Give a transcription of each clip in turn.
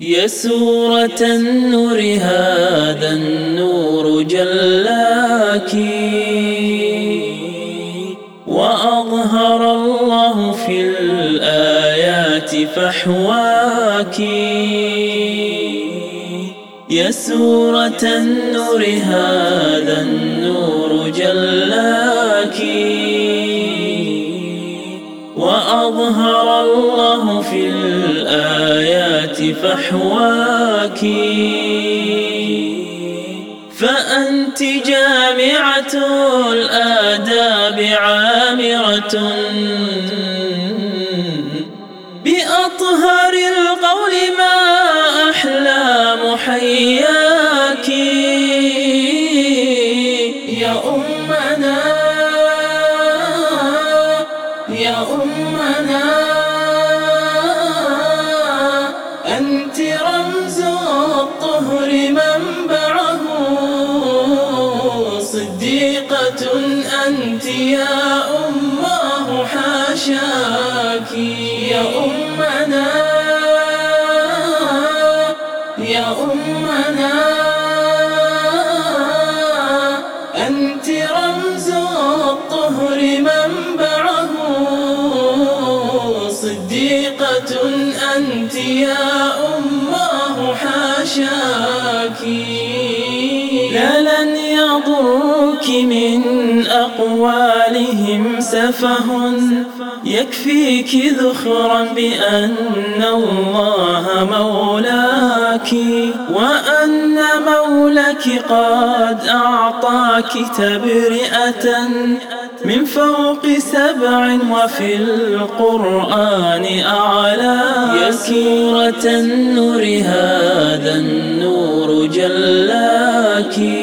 يا سورة النور هذا النور جلاك. وأظهر الله في الآيات فحواك. يا سورة النور هذا النور جلاك. وأظهر الله في الآيات فحواك. فأنت جامعة الآداب عامرة. بأطهر القول ما أحلى محياك. صديقة أنت يا أماه حاشاك يا أمنا يا أمنا أنت رمز الطهر منبعه. صديقة أنت يا أماه حاشاك لا لن يضرك من أقوالهم سفه يكفيك ذخرا بأن الله مولاك وأن مولك قد أعطاك تبرئة من فوق سبع وفي القرآن أعلاك يا سورة النور هذا النور جلاك وقد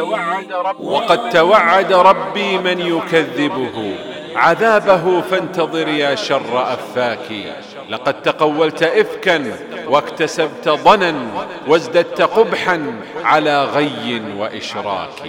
توعد وقد توعد ربي من يكذبه. عذابه فانتظر يا شر أفاك. لقد تقولت إفكا واكتسبت ضنا وازددت قبحا على غي وإشراك.